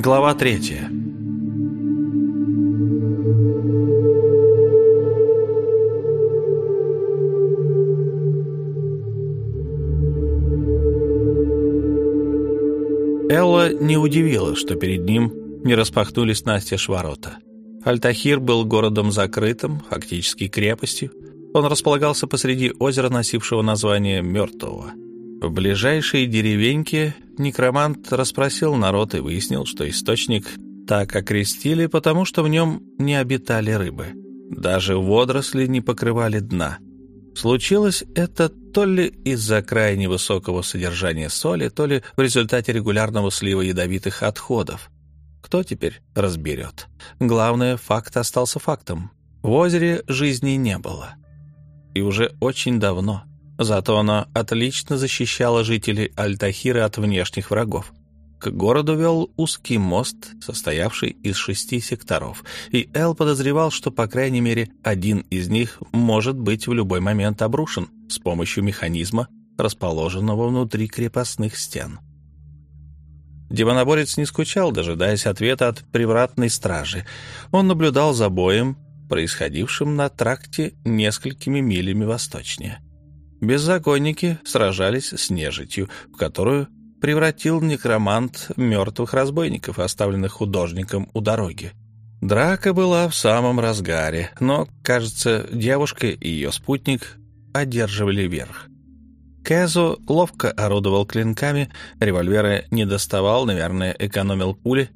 Глава третья. Элла не удивила, что перед ним не распахнулись настежь ворота. Альтахир был городом закрытым, фактически крепостью. Он располагался посреди озера, носившего название «Мертвого». В ближайшей деревеньке некромант расспросил народ и выяснил, что источник так окрестили, потому что в нем не обитали рыбы. Даже водоросли не покрывали дна. Случилось это то ли из-за крайне высокого содержания соли, то ли в результате регулярного слива ядовитых отходов. Кто теперь разберет? Главное, факт остался фактом. В озере жизни не было. И уже очень давно. Зато она отлично защищала жителей Альтахира от внешних врагов. К городу вел узкий мост, состоявший из шести секторов, и Эл подозревал, что, по крайней мере, один из них может быть в любой момент обрушен с помощью механизма, расположенного внутри крепостных стен. Демоноборец не скучал, дожидаясь ответа от привратной стражи. Он наблюдал за боем, происходившим на тракте несколькими милями восточнее. Беззаконники сражались с нежитью, в которую превратил некромант мертвых разбойников, оставленных художником у дороги. Драка была в самом разгаре, но, кажется, девушка и ее спутник одерживали верх. Кэзу ловко орудовал клинками, револьверы не доставал, наверное, экономил пули.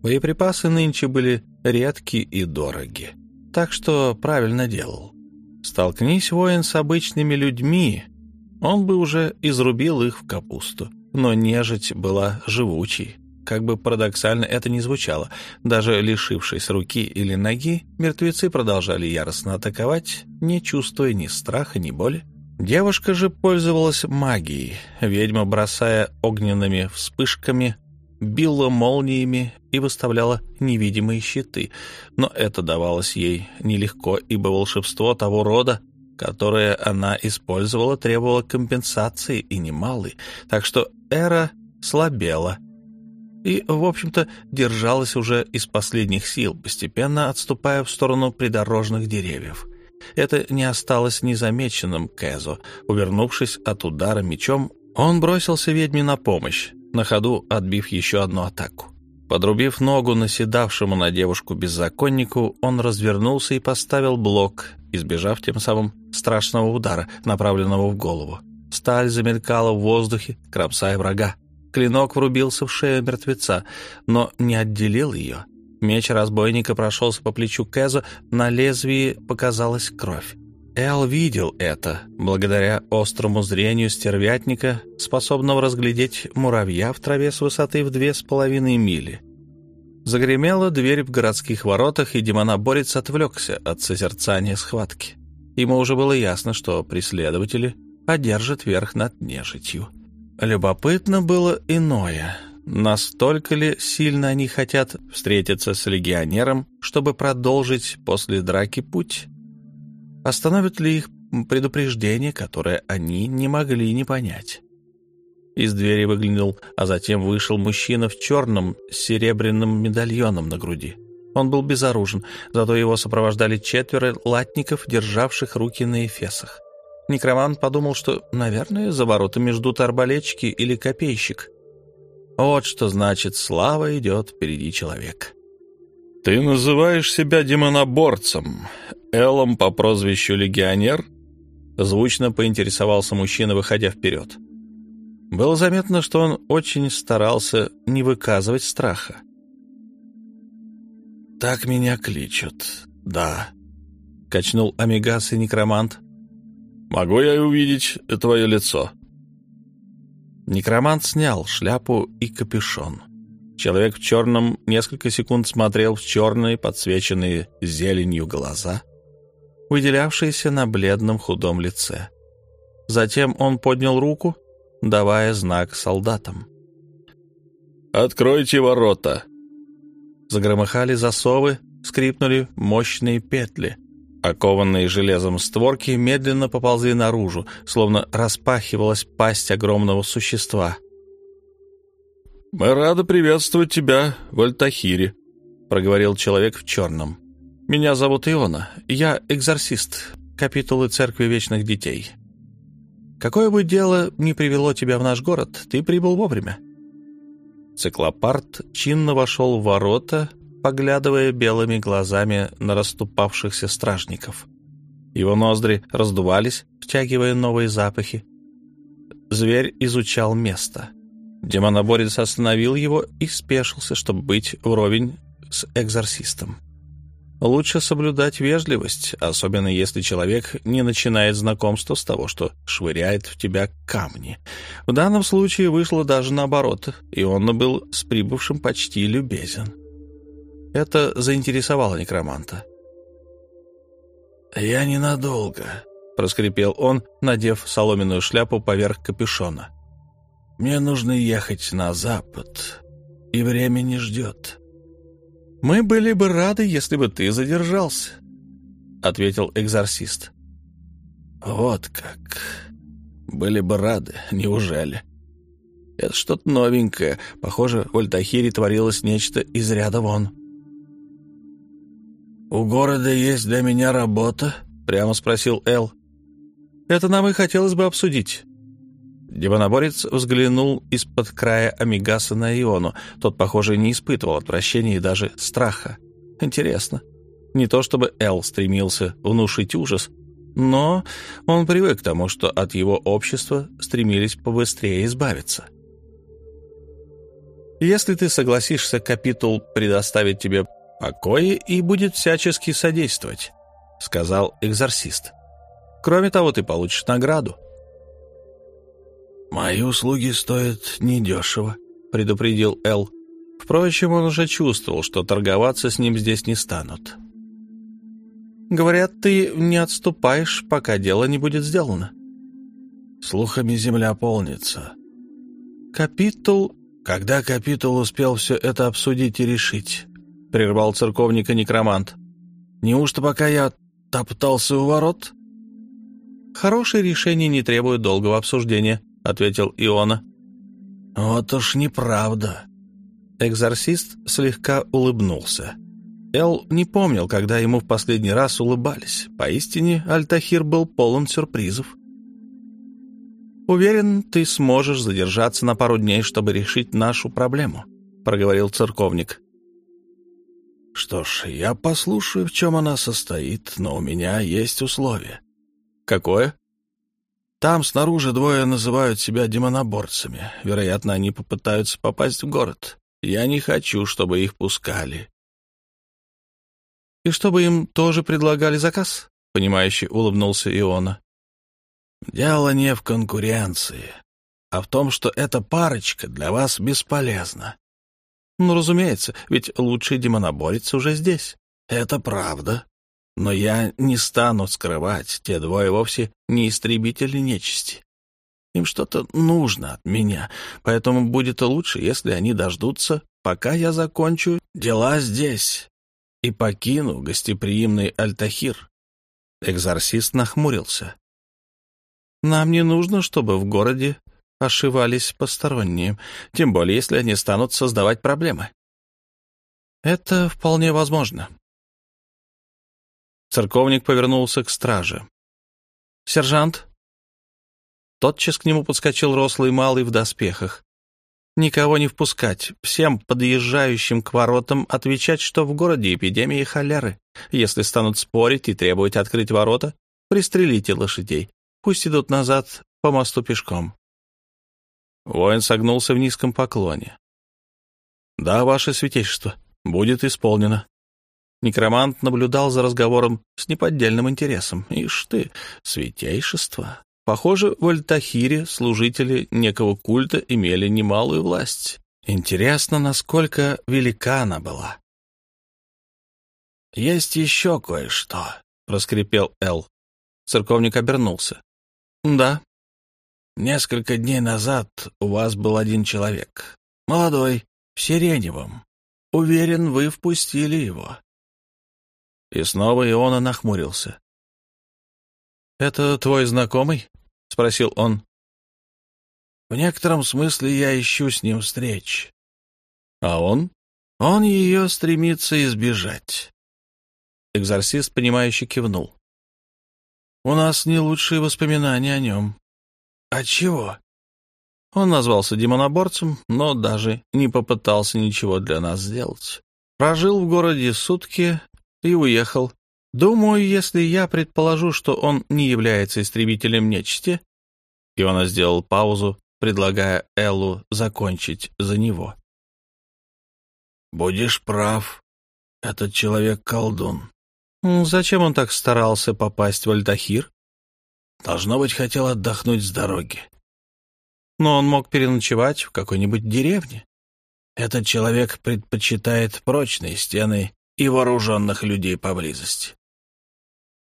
Боеприпасы нынче были редки и дороги, так что правильно делал. Столкнись воин с обычными людьми, он бы уже изрубил их в капусту. Но нежить была живучей. Как бы парадоксально это ни звучало, даже лишившись руки или ноги, мертвецы продолжали яростно атаковать, не чувствуя ни страха, ни боли. Девушка же пользовалась магией. Ведьма, бросая огненными вспышками, била молниями и выставляла невидимые щиты. Но это давалось ей нелегко, ибо волшебство того рода, которое она использовала, требовало компенсации и немалой, так что Эра слабела и, в общем-то, держалась уже из последних сил, постепенно отступая в сторону придорожных деревьев. Это не осталось незамеченным Кэзо. Увернувшись от удара мечом, он бросился ведьме на помощь, на ходу отбив еще одну атаку. Подрубив ногу наседавшему на девушку беззаконнику, он развернулся и поставил блок, избежав тем самым страшного удара, направленного в голову. Сталь замелькала в воздухе, кромсая врага. Клинок врубился в шею мертвеца, но не отделил ее. Меч разбойника прошелся по плечу Кэза, на лезвии показалась кровь. Эл видел это, благодаря острому зрению стервятника, способного разглядеть муравья в траве с высоты в две с половиной мили. Загремела дверь в городских воротах, и демоноборец отвлекся от созерцания схватки. Ему уже было ясно, что преследователи одержат верх над нежитью. Любопытно было иное. Настолько ли сильно они хотят встретиться с легионером, чтобы продолжить после драки путь? Остановит ли их предупреждение, которое они не могли не понять? Из двери выглянул, а затем вышел мужчина в черном с серебряным медальоном на груди. Он был безоружен, зато его сопровождали четверо латников, державших руки на эфесах. Некромант подумал, что, наверное, за воротами ждут арбалетчики или копейщик. Вот что значит «слава идет впереди человек». «Ты называешь себя демоноборцем, Эллом по прозвищу Легионер?» Звучно поинтересовался мужчина, выходя вперед. Было заметно, что он очень старался не выказывать страха. «Так меня кличут, да», — качнул Амигас и некромант. «Могу я увидеть твое лицо?» Некромант снял шляпу и капюшон. Человек в черном несколько секунд смотрел в черные, подсвеченные зеленью глаза, выделявшиеся на бледном худом лице. Затем он поднял руку, давая знак солдатам. «Откройте ворота!» Загромыхали засовы, скрипнули мощные петли. Окованные железом створки медленно поползли наружу, словно распахивалась пасть огромного существа. «Мы рады приветствовать тебя в Альтахире», — проговорил человек в черном. «Меня зовут Иона. Я экзорцист капитулы Церкви Вечных Детей. Какое бы дело ни привело тебя в наш город, ты прибыл вовремя». Циклопарт чинно вошел в ворота, поглядывая белыми глазами на расступавшихся стражников. Его ноздри раздувались, втягивая новые запахи. Зверь изучал место. Демоноборец остановил его и спешился, чтобы быть вровень с экзорцистом. Лучше соблюдать вежливость, особенно если человек не начинает знакомство с того, что швыряет в тебя камни. В данном случае вышло даже наоборот, и он был с прибывшим почти любезен. Это заинтересовало некроманта. «Я ненадолго», — проскрипел он, надев соломенную шляпу поверх капюшона. «Мне нужно ехать на запад, и время не ждет». «Мы были бы рады, если бы ты задержался», — ответил экзорцист. «Вот как. Были бы рады, неужели?» Это что-то новенькое. Похоже, в Альтахире творилось нечто из ряда вон. «У города есть для меня работа?» — прямо спросил Эл. «Это нам и хотелось бы обсудить». Демоноборец взглянул из-под края Амигаса на Иону. Тот, похоже, не испытывал отвращения и даже страха. Интересно. Не то чтобы Эл стремился внушить ужас, но он привык к тому, что от его общества стремились побыстрее избавиться. «Если ты согласишься, капитул предоставит тебе покое и будет всячески содействовать», — сказал экзорцист. «Кроме того, ты получишь награду». «Мои услуги стоят недешево», — предупредил Эл. Впрочем, он уже чувствовал, что торговаться с ним здесь не станут. «Говорят, ты не отступаешь, пока дело не будет сделано». «Слухами земля полнится». «Капитул...» «Когда Капитул успел все это обсудить и решить?» — прервал церковника некромант. «Неужто пока я топтался у ворот?» «Хорошие решения не требуют долгого обсуждения», — ответил Иона. «Вот уж неправда». Экзорцист слегка улыбнулся. Эл не помнил, когда ему в последний раз улыбались. Поистине, Альтахир был полон сюрпризов. «Уверен, ты сможешь задержаться на пару дней, чтобы решить нашу проблему», — проговорил церковник. «Что ж, я послушаю, в чем она состоит, но у меня есть условие». «Какое?» Там снаружи двое называют себя демоноборцами. Вероятно, они попытаются попасть в город. Я не хочу, чтобы их пускали. И чтобы им тоже предлагали заказ? Понимающе улыбнулся Иона. Дело не в конкуренции, а в том, что эта парочка для вас бесполезна. Ну, разумеется, ведь лучший демоноборец уже здесь. Это правда. Но я не стану скрывать, те двое вовсе не истребители нечисти. Им что-то нужно от меня, поэтому будет лучше, если они дождутся, пока я закончу дела здесь и покину гостеприимный Альтахир. Экзорцист нахмурился. «Нам не нужно, чтобы в городе ошивались посторонние, тем более если они станут создавать проблемы». «Это вполне возможно», Церковник повернулся к страже. «Сержант!» Тотчас к нему подскочил рослый малый в доспехах. «Никого не впускать, всем подъезжающим к воротам отвечать, что в городе эпидемия холеры. Если станут спорить и требовать открыть ворота, пристрелите лошадей. Пусть идут назад по мосту пешком». Воин согнулся в низком поклоне. «Да, ваше святейшество, будет исполнено». Некромант наблюдал за разговором с неподдельным интересом. Ишь ты, святейшество. Похоже, в Альтахире служители некого культа имели немалую власть. Интересно, насколько велика она была. «Есть еще кое-что», — проскрипел Эл. Церковник обернулся. «Да». «Несколько дней назад у вас был один человек. Молодой, в сиреневом. Уверен, вы впустили его. И снова Иона нахмурился. «Это твой знакомый?» — спросил он. «В некотором смысле я ищу с ним встреч. А он? Он ее стремится избежать. Экзорцист, понимающе кивнул. У нас не лучшие воспоминания о нем. От чего? Он назвался демоноборцем, но даже не попытался ничего для нас сделать. Прожил в городе сутки и уехал. Думаю, если я предположу, что он не является истребителем нечисти, Иона сделал паузу, предлагая Эллу закончить за него. «Будешь прав. Этот человек колдун». «Зачем он так старался попасть в Альтахир?» «Должно быть, хотел отдохнуть с дороги». «Но он мог переночевать в какой-нибудь деревне». «Этот человек предпочитает прочные стены и вооруженных людей поблизости.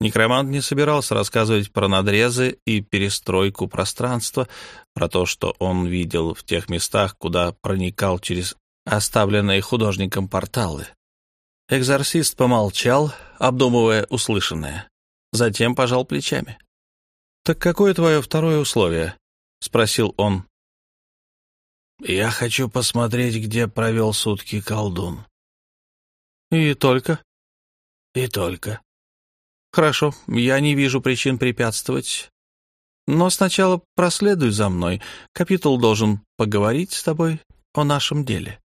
Некромант не собирался рассказывать про надрезы и перестройку пространства, про то, что он видел в тех местах, куда проникал через оставленные художником порталы. Экзорцист помолчал, обдумывая услышанное. Затем пожал плечами. «Так какое твое второе условие?» — спросил он. «Я хочу посмотреть, где провел сутки колдун». «И только?» «И только». «Хорошо, я не вижу причин препятствовать. Но сначала проследуй за мной. Капитул должен поговорить с тобой о нашем деле».